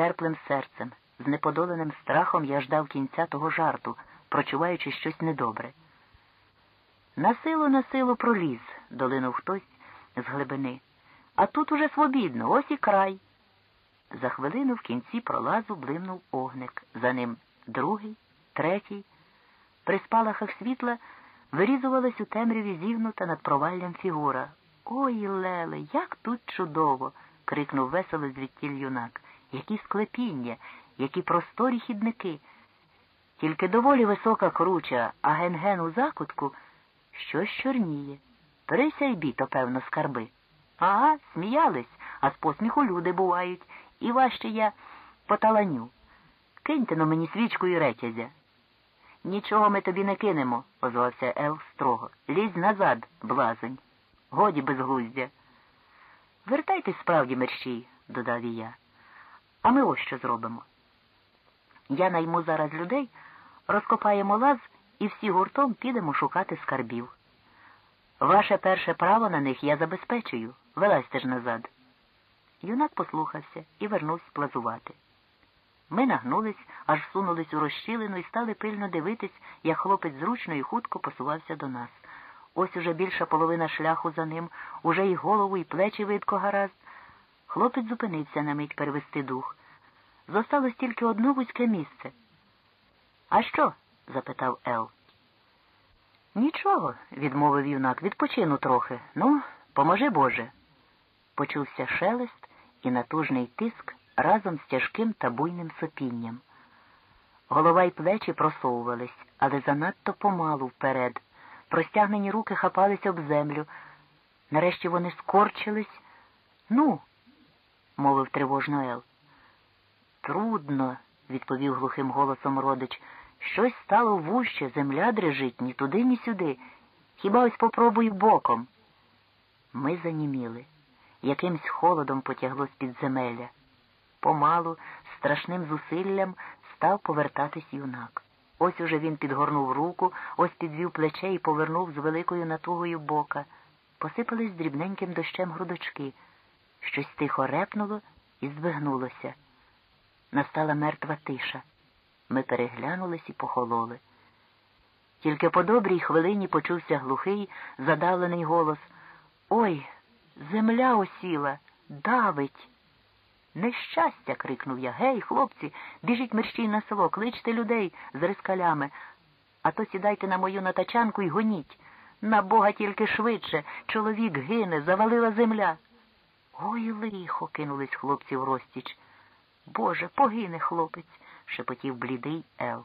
нетерплим серцем, з неподоленим страхом я ждав кінця того жарту, прочуваючи щось недобре. На силу, на силу проліз, долинув хтось з глибини. А тут уже свобідно, ось і край. За хвилину в кінці пролазу блимнув огник, за ним другий, третій. При спалахах світла вирізувалась у темряві зігнута над проваллям фігура. Ой, Леле, як тут чудово. крикнув весело звідтіль юнак. Які склепіння, які просторі хідники. Тільки доволі висока круча, а ген-ген у закутку щось чорніє. Бій, то, певно, скарби. Ага, сміялись, а з посміху люди бувають. І важче я поталаню. Киньте но мені свічку і ретязя. Нічого ми тобі не кинемо, озвався Ел строго. Лізь назад, блазень. Годі безглуздя. Вертайтесь справді, мерщій, додав і я. А ми ось що зробимо. Я найму зараз людей, розкопаємо лаз і всі гуртом підемо шукати скарбів. Ваше перше право на них я забезпечую. Вилазьте ж назад. Юнак послухався і вернувся плазувати. Ми нагнулись, аж сунулись у розщілину і стали пильно дивитись, як хлопець зручно і хутко посувався до нас. Ось уже більша половина шляху за ним, уже і голову, і плечі видко гаразд. Хлопець зупинився на мить перевести дух. Зосталось тільки одно вузьке місце. А що? запитав Ел. Нічого, відмовив юнак, відпочину трохи. Ну, поможи Боже. Почувся шелест і натужний тиск разом з тяжким та буйним сопінням. Голова й плечі просовувались, але занадто помалу вперед. Простягнені руки хапалися об землю. Нарешті вони скорчились. Ну, мовив тривожно Ел. Трудно, відповів глухим голосом родич. Щось стало вуще, земля дрижить ні туди, ні сюди. Хіба ось попробуй боком. Ми заніміли. Якимсь холодом потягло з підземелля. Помалу, страшним зусиллям став повертатись юнак. Ось уже він підгорнув руку, ось підвів плече і повернув з великою натугою бока. Посипались дрібненьким дощем грудочки. Щось тихо репнуло і звигнулося. Настала мертва тиша. Ми переглянулись і похололи. Тільки по добрій хвилині почувся глухий, задавлений голос Ой, земля осіла, давить. Нещастя. крикнув я. Гей, хлопці, біжіть мерщій на село, кличте людей з рискалями, а то сідайте на мою натачанку і гоніть. На бога тільки швидше. Чоловік гине, завалила земля. Ой, лихо, кинулись хлопці в розтіч. Боже, погине хлопець, шепотів блідий Ел.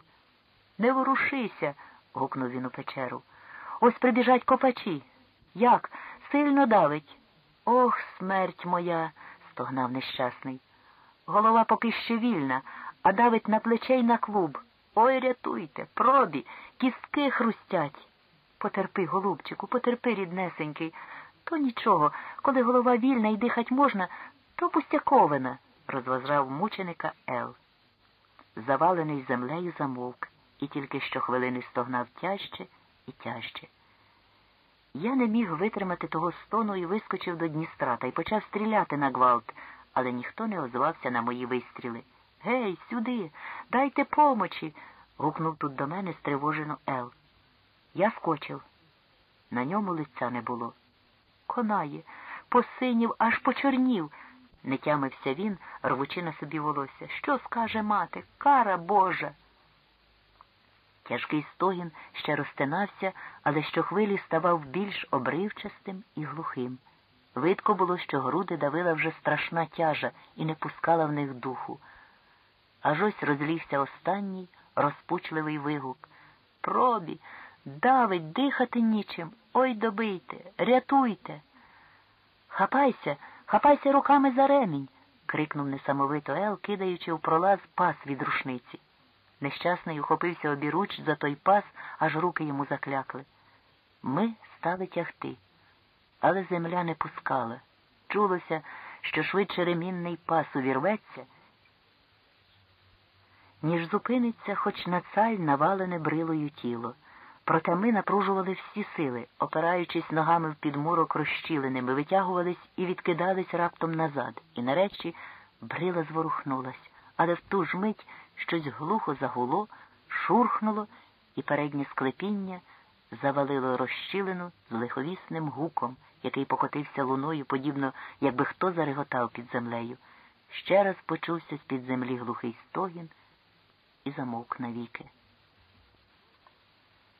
Не ворушися. гукнув він у печеру. Ось прибіжать копачі. Як? Сильно давить. Ох, смерть моя стогнав нещасний. Голова поки ще вільна, а давить на плече й на клуб. Ой, рятуйте, пробі, кістки хрустять. Потерпи, голубчику, потерпи, ріднесенький. То нічого, коли голова вільна і дихать можна, то пустяковина, розважав мученика Ел. Завалений землею замовк і тільки щохвилини стогнав тяжче і тяжче. Я не міг витримати того стону і вискочив до Дністра та й почав стріляти на гвалт, але ніхто не озвався на мої вистріли. Гей, сюди, дайте помочі. гукнув тут до мене стривожено Ел. Я скочив. На ньому лиця не було. Конає, посинів, аж почорнів. Не тямився він, рвучи на собі волосся. Що скаже мати? Кара Божа. Тяжкий стогін ще розтинався, але щохвилі ставав більш обривчастим і глухим. Видко було, що груди давила вже страшна тяжа і не пускала в них духу. Аж ось розлігся останній розпучливий вигук. Пробі, давить, дихати нічим. Ой добийте, рятуйте. Хапайся, хапайся руками за ремінь. крикнув несамовито Ел, кидаючи в пролаз пас від рушниці. Нещасний ухопився обіруч за той пас, аж руки йому заклякли. Ми стали тягти, але земля не пускала. Чулося, що швидше ремінний пас увірветься, ніж зупиниться хоч на цаль навалене брилою тіло. Проте ми напружували всі сили, опираючись ногами в підмурок розщіленими, витягувались і відкидались раптом назад, і нарешті брила зворухнулась але в ту ж мить щось глухо загуло, шурхнуло, і переднє склепіння завалило розщілину з лиховісним гуком, який покотився луною, подібно, якби хто зареготав під землею. Ще раз почувся з-під землі глухий стогін і замовк навіки.